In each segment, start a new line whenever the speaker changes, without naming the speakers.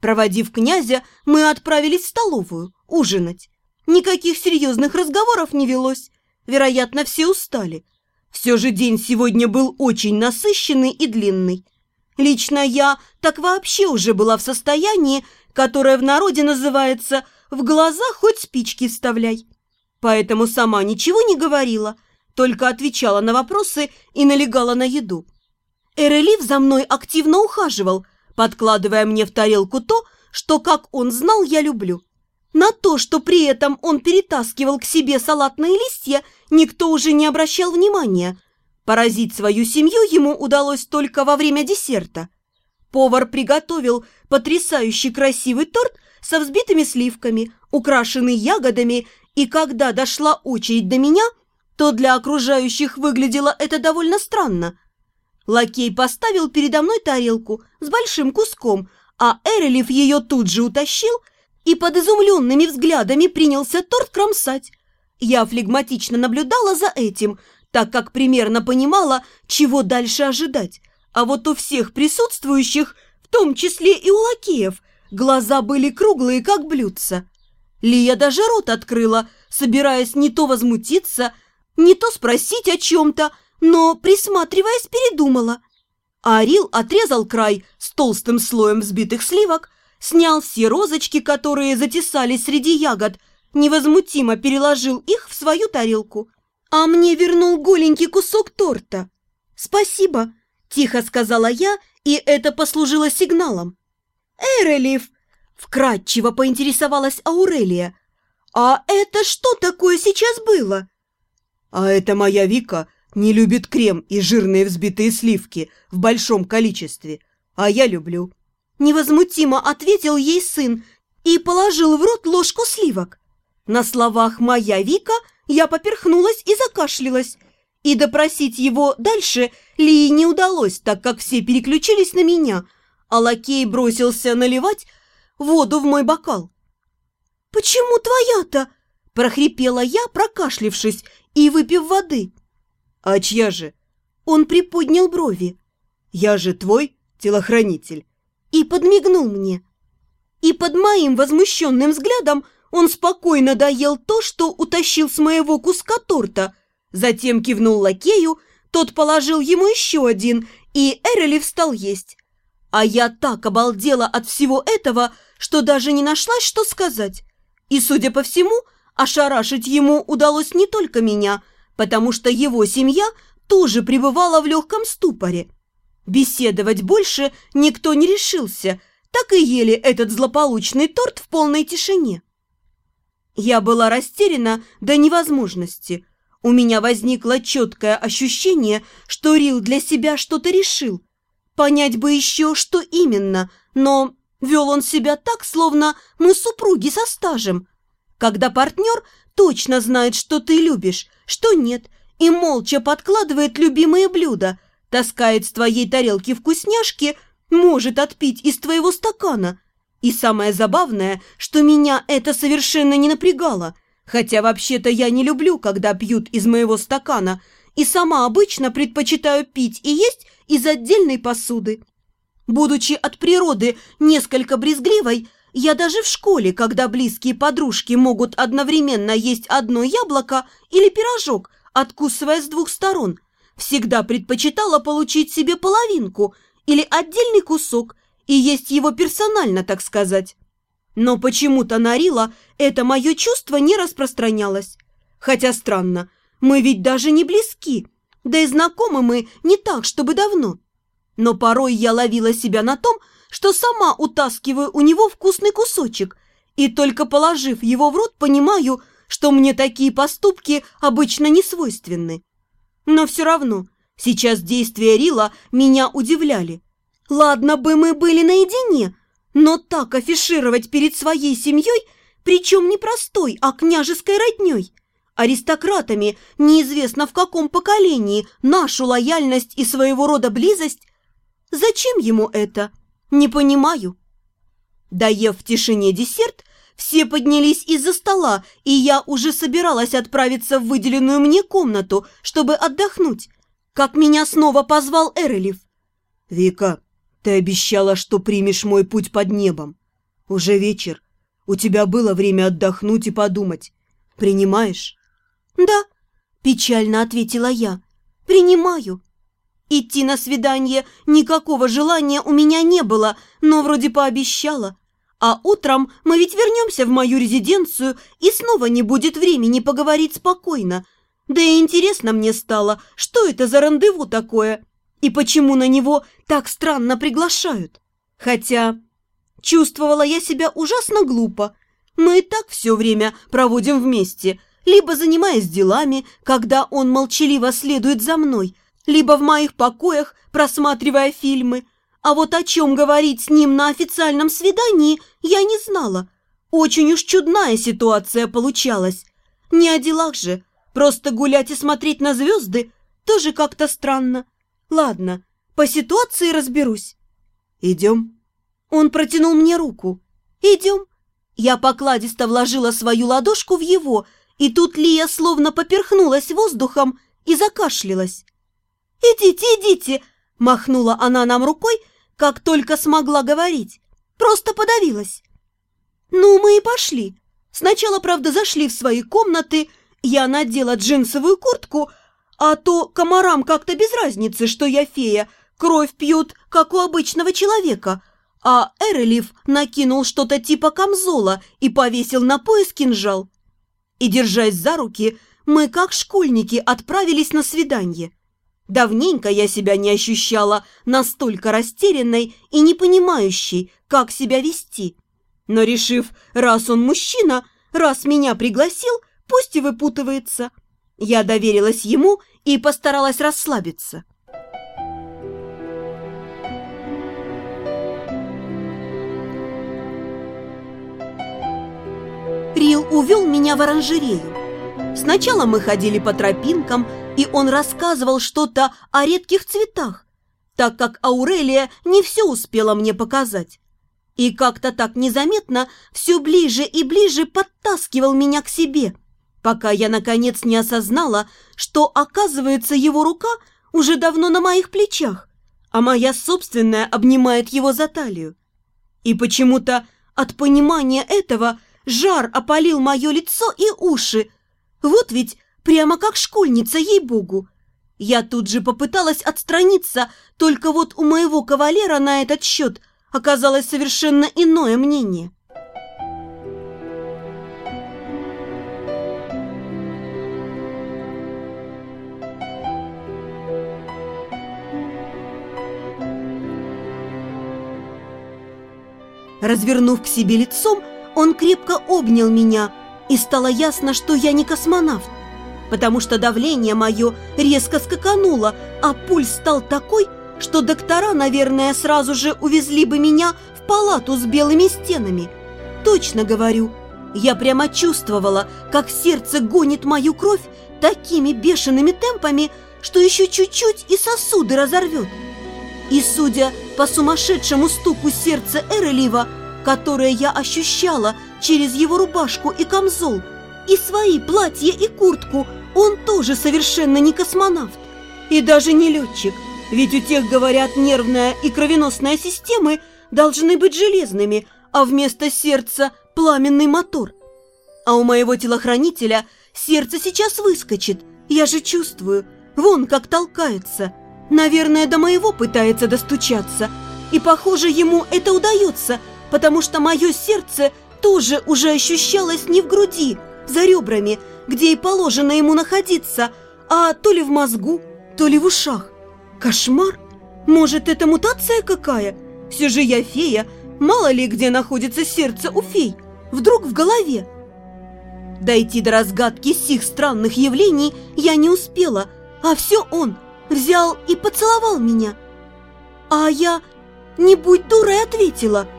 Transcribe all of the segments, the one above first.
Проводив князя, мы отправились в столовую ужинать. Никаких серьезных разговоров не велось. Вероятно, все устали. Все же день сегодня был очень насыщенный и длинный. Лично я так вообще уже была в состоянии, которое в народе называется «в глаза хоть спички вставляй». Поэтому сама ничего не говорила, только отвечала на вопросы и налегала на еду. Эрелив за мной активно ухаживал, подкладывая мне в тарелку то, что, как он знал, я люблю. На то, что при этом он перетаскивал к себе салатные листья, никто уже не обращал внимания. Поразить свою семью ему удалось только во время десерта. Повар приготовил потрясающий красивый торт со взбитыми сливками, украшенный ягодами, и когда дошла очередь до меня, то для окружающих выглядело это довольно странно. Лакей поставил передо мной тарелку с большим куском, а Эрелев ее тут же утащил – и под изумленными взглядами принялся торт кромсать. Я флегматично наблюдала за этим, так как примерно понимала, чего дальше ожидать. А вот у всех присутствующих, в том числе и у лакеев, глаза были круглые, как блюдца. Лия даже рот открыла, собираясь не то возмутиться, не то спросить о чем-то, но, присматриваясь, передумала. Арил отрезал край с толстым слоем взбитых сливок, снял все розочки, которые затесались среди ягод, невозмутимо переложил их в свою тарелку, а мне вернул голенький кусок торта. «Спасибо», – тихо сказала я, и это послужило сигналом. «Эрелив!» – вкратчиво поинтересовалась Аурелия. «А это что такое сейчас было?»
«А это моя Вика не любит крем и жирные взбитые сливки в большом количестве, а я люблю.
Невозмутимо ответил ей сын и положил в рот ложку сливок. На словах «моя Вика» я поперхнулась и закашлялась. И допросить его дальше Лии не удалось, так как все переключились на меня, а лакей бросился наливать воду в мой бокал. «Почему твоя-то?» – прохрипела я, прокашлившись и выпив воды.
«А чья же?»
Он приподнял брови.
«Я же твой телохранитель
и подмигнул мне. И под моим возмущенным взглядом он спокойно доел то, что утащил с моего куска торта. Затем кивнул лакею, тот положил ему еще один, и Эрели встал есть. А я так обалдела от всего этого, что даже не нашлась, что сказать. И, судя по всему, ошарашить ему удалось не только меня, потому что его семья тоже пребывала в легком ступоре. Беседовать больше никто не решился, так и ели этот злополучный торт в полной тишине. Я была растеряна до невозможности. У меня возникло четкое ощущение, что Рил для себя что-то решил. Понять бы еще, что именно, но вел он себя так, словно мы супруги со стажем. Когда партнер точно знает, что ты любишь, что нет, и молча подкладывает любимые блюда – таскает с твоей тарелки вкусняшки, может отпить из твоего стакана. И самое забавное, что меня это совершенно не напрягало, хотя вообще-то я не люблю, когда пьют из моего стакана, и сама обычно предпочитаю пить и есть из отдельной посуды. Будучи от природы несколько брезгливой, я даже в школе, когда близкие подружки могут одновременно есть одно яблоко или пирожок, откусывая с двух сторон – всегда предпочитала получить себе половинку или отдельный кусок и есть его персонально, так сказать. Но почему-то на Рила это мое чувство не распространялось. Хотя странно, мы ведь даже не близки, да и знакомы мы не так, чтобы давно. Но порой я ловила себя на том, что сама утаскиваю у него вкусный кусочек, и только положив его в рот, понимаю, что мне такие поступки обычно не свойственны. Но все равно, сейчас действия Рила меня удивляли. Ладно бы мы были наедине, но так афишировать перед своей семьей, причем не простой, а княжеской родней, аристократами, неизвестно в каком поколении, нашу лояльность и своего рода близость, зачем ему это? Не понимаю. Доев в тишине десерт, все поднялись из-за стола, и я уже собиралась отправиться в выделенную мне комнату, чтобы отдохнуть, как меня снова позвал Эрелев.
«Вика, ты обещала, что примешь мой путь под небом. Уже вечер. У тебя было время отдохнуть и подумать. Принимаешь?
Да, печально ответила я. Принимаю. Идти на свидание никакого желания у меня не было, но вроде пообещала. А утром мы ведь вернемся в мою резиденцию, и снова не будет времени поговорить спокойно. Да и интересно мне стало, что это за рандеву такое, и почему на него так странно приглашают. Хотя чувствовала я себя ужасно глупо. Мы и так все время проводим вместе, либо занимаясь делами, когда он молчаливо следует за мной, либо в моих покоях, просматривая фильмы. А вот о чем говорить с ним на официальном свидании я не знала. Очень уж чудная ситуация получалась. Не о делах же, просто гулять и смотреть на звезды тоже как-то странно. Ладно, по ситуации разберусь.
Идем.
Он протянул мне руку. Идем. Я покладисто вложила свою ладошку в его, и тут Лия словно поперхнулась воздухом и закашлялась. «Идите, идите!» – махнула она нам рукой, как только смогла говорить. Просто подавилась. Ну, мы и пошли. Сначала, правда, зашли в свои комнаты, я надела джинсовую куртку, а то комарам как-то без разницы, что я фея, кровь пьют, как у обычного человека. А Эрелив накинул что-то типа камзола и повесил на пояс кинжал. И, держась за руки, мы, как школьники, отправились на свидание. Давненько я себя не ощущала настолько растерянной и не понимающей, как себя вести. Но решив, раз он мужчина, раз меня пригласил, пусть и выпутывается. Я доверилась ему и постаралась расслабиться. Рил увел меня в оранжерею. Сначала мы ходили по тропинкам, и он рассказывал что-то о редких цветах, так как Аурелия не все успела мне показать. И как-то так незаметно все ближе и ближе подтаскивал меня к себе, пока я, наконец, не осознала, что, оказывается, его рука уже давно на моих плечах, а моя собственная обнимает его за талию. И почему-то от понимания этого жар опалил мое лицо и уши, вот ведь прямо как школьница, ей-богу. Я тут же попыталась отстраниться, только вот у моего кавалера на этот счет оказалось совершенно иное мнение. Развернув к себе лицом, он крепко обнял меня – и стало ясно, что я не космонавт, потому что давление мое резко скакануло, а пульс стал такой, что доктора, наверное, сразу же увезли бы меня в палату с белыми стенами. Точно говорю, я прямо чувствовала, как сердце гонит мою кровь такими бешеными темпами, что еще чуть-чуть и сосуды разорвет. И судя по сумасшедшему стуку сердца Эрелива, которое я ощущала через его рубашку и камзол, и свои платья и куртку, он тоже совершенно не космонавт. И даже не летчик, ведь у тех, говорят, нервная и кровеносная системы должны быть железными, а вместо сердца пламенный мотор. А у моего телохранителя сердце сейчас выскочит, я же чувствую, вон как толкается. Наверное, до моего пытается достучаться, и, похоже, ему это удается – потому что мое сердце тоже уже ощущалось не в груди, за ребрами, где и положено ему находиться, а то ли в мозгу, то ли в ушах. Кошмар! Может, это мутация какая? Все же я фея, мало ли где находится сердце у фей, вдруг в голове. Дойти до разгадки сих странных явлений я не успела, а все он взял и поцеловал меня. А я, не будь дурой, ответила –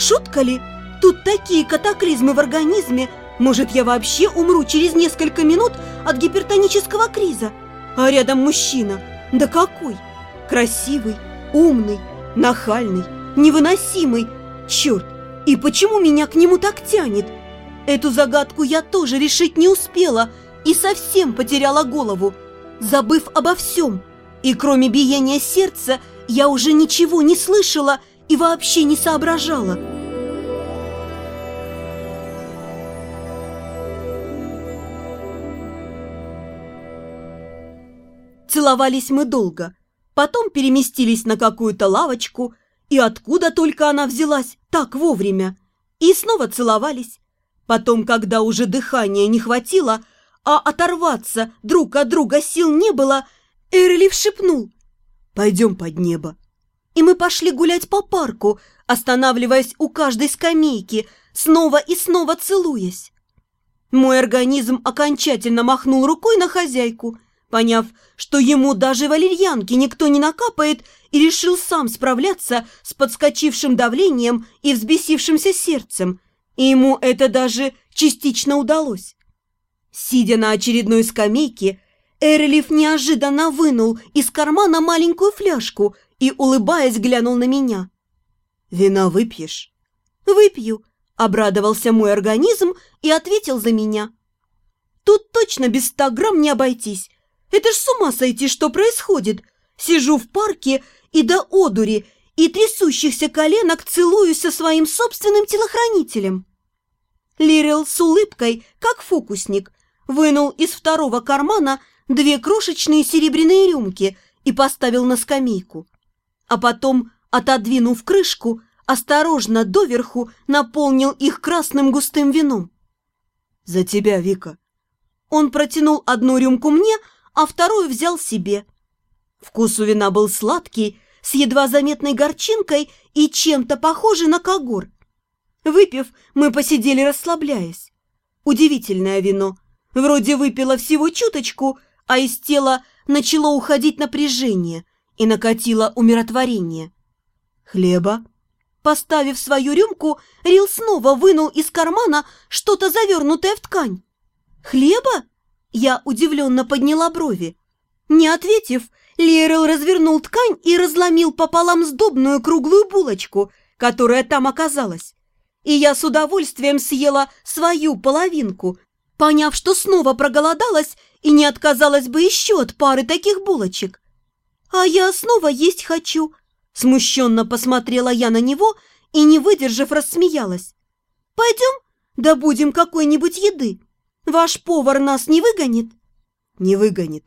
Шутка ли? Тут такие катаклизмы в организме. Может, я вообще умру через несколько минут от гипертонического криза? А рядом мужчина. Да какой? Красивый, умный, нахальный, невыносимый. Черт, и почему меня к нему так тянет? Эту загадку я тоже решить не успела и совсем потеряла голову, забыв обо всем. И кроме биения сердца я уже ничего не слышала и вообще не соображала. Целовались мы долго. Потом переместились на какую-то лавочку, и откуда только она взялась так вовремя. И снова целовались. Потом, когда уже дыхания не хватило, а оторваться друг от друга сил не было, Эрлиф шепнул
«Пойдем под небо».
И мы пошли гулять по парку, останавливаясь у каждой скамейки, снова и снова целуясь. Мой организм окончательно махнул рукой на хозяйку, поняв, что ему даже валерьянки никто не накапает, и решил сам справляться с подскочившим давлением и взбесившимся сердцем, и ему это даже частично удалось. Сидя на очередной скамейке, Эрлиф неожиданно вынул из кармана маленькую фляжку и, улыбаясь, глянул на меня.
«Вина выпьешь?»
«Выпью», — обрадовался мой организм и ответил за меня. «Тут точно без ста грамм не обойтись. Это ж с ума сойти, что происходит. Сижу в парке и до одури, и трясущихся коленок целуюсь со своим собственным телохранителем». Лирил с улыбкой, как фокусник, вынул из второго кармана две крошечные серебряные рюмки и поставил на скамейку. А потом, отодвинув крышку, осторожно доверху наполнил их красным густым вином.
«За тебя, Вика!»
Он протянул одну рюмку мне, а вторую взял себе. Вкус у вина был сладкий, с едва заметной горчинкой и чем-то похожий на когор. Выпив, мы посидели расслабляясь. Удивительное вино. Вроде выпила всего чуточку, а из тела начало уходить напряжение и накатило умиротворение.
«Хлеба?»
Поставив свою рюмку, Рил снова вынул из кармана что-то завернутое в ткань. «Хлеба?» Я удивленно подняла брови. Не ответив, Лерел развернул ткань и разломил пополам сдобную круглую булочку, которая там оказалась. И я с удовольствием съела свою половинку, поняв, что снова проголодалась и не отказалась бы еще от пары таких булочек. «А я снова есть хочу», – смущенно посмотрела я на него и, не выдержав, рассмеялась. «Пойдем, добудем какой-нибудь еды. Ваш повар нас не выгонит?»
«Не выгонит».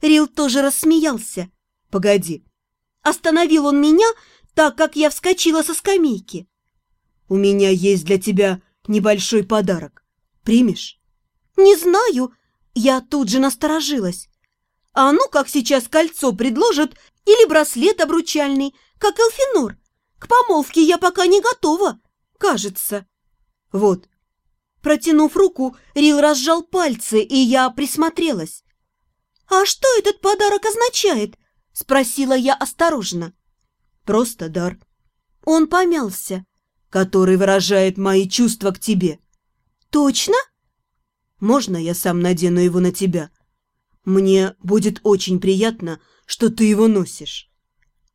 Рил тоже рассмеялся.
«Погоди».
Остановил он меня, так как я вскочила со скамейки.
«У меня есть для тебя небольшой подарок. Примешь?»
«Не знаю». Я тут же насторожилась. «А ну, как сейчас кольцо предложат или браслет обручальный, как Элфинор. К помолвке я пока не готова, кажется».
«Вот».
Протянув руку, Рил разжал пальцы, и я присмотрелась. «А что этот подарок означает?» – спросила я осторожно.
«Просто дар».
Он помялся.
«Который выражает мои чувства к тебе».
«Точно?»
«Можно я сам надену его на тебя? Мне будет очень приятно, что ты его носишь».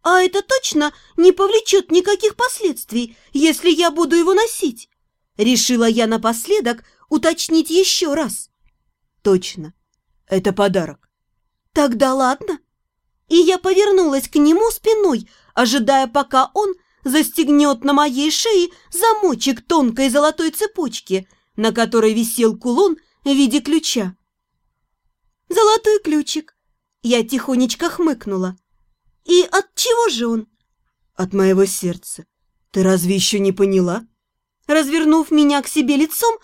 «А это точно не повлечет никаких последствий, если я буду его носить?» Решила я напоследок уточнить еще раз.
«Точно. Это подарок.
Тогда ладно. И я повернулась к нему спиной, ожидая, пока он застегнет на моей шее замочек тонкой золотой цепочки, на которой висел кулон в виде ключа. «Золотой ключик!» Я тихонечко хмыкнула. «И от чего же он?»
«От моего сердца. Ты разве еще не поняла?»
Развернув меня к себе лицом,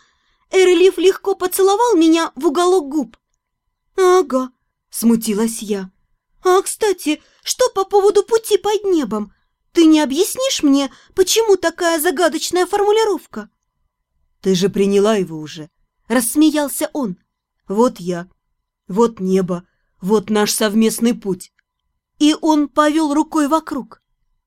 Эрлиф легко поцеловал меня в уголок губ. «Ага, Смутилась я. «А, кстати, что по поводу пути под небом? Ты не объяснишь мне, почему такая загадочная формулировка?»
«Ты же приняла его уже», — рассмеялся он. «Вот я, вот небо, вот наш совместный путь».
И он повел рукой вокруг.